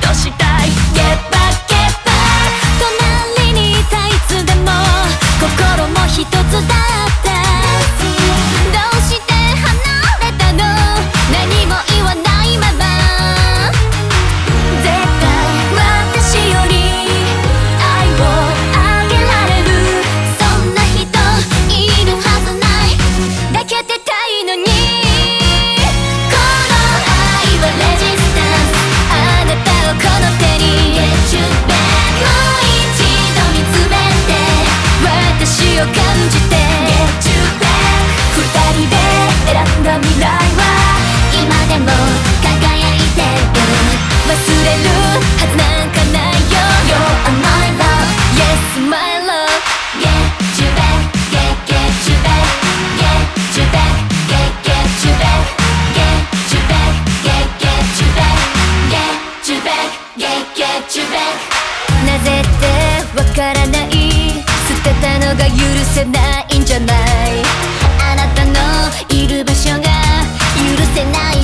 としたなぜってわからない。捨てたのが許せないんじゃない。あなたのいる場所が許せない。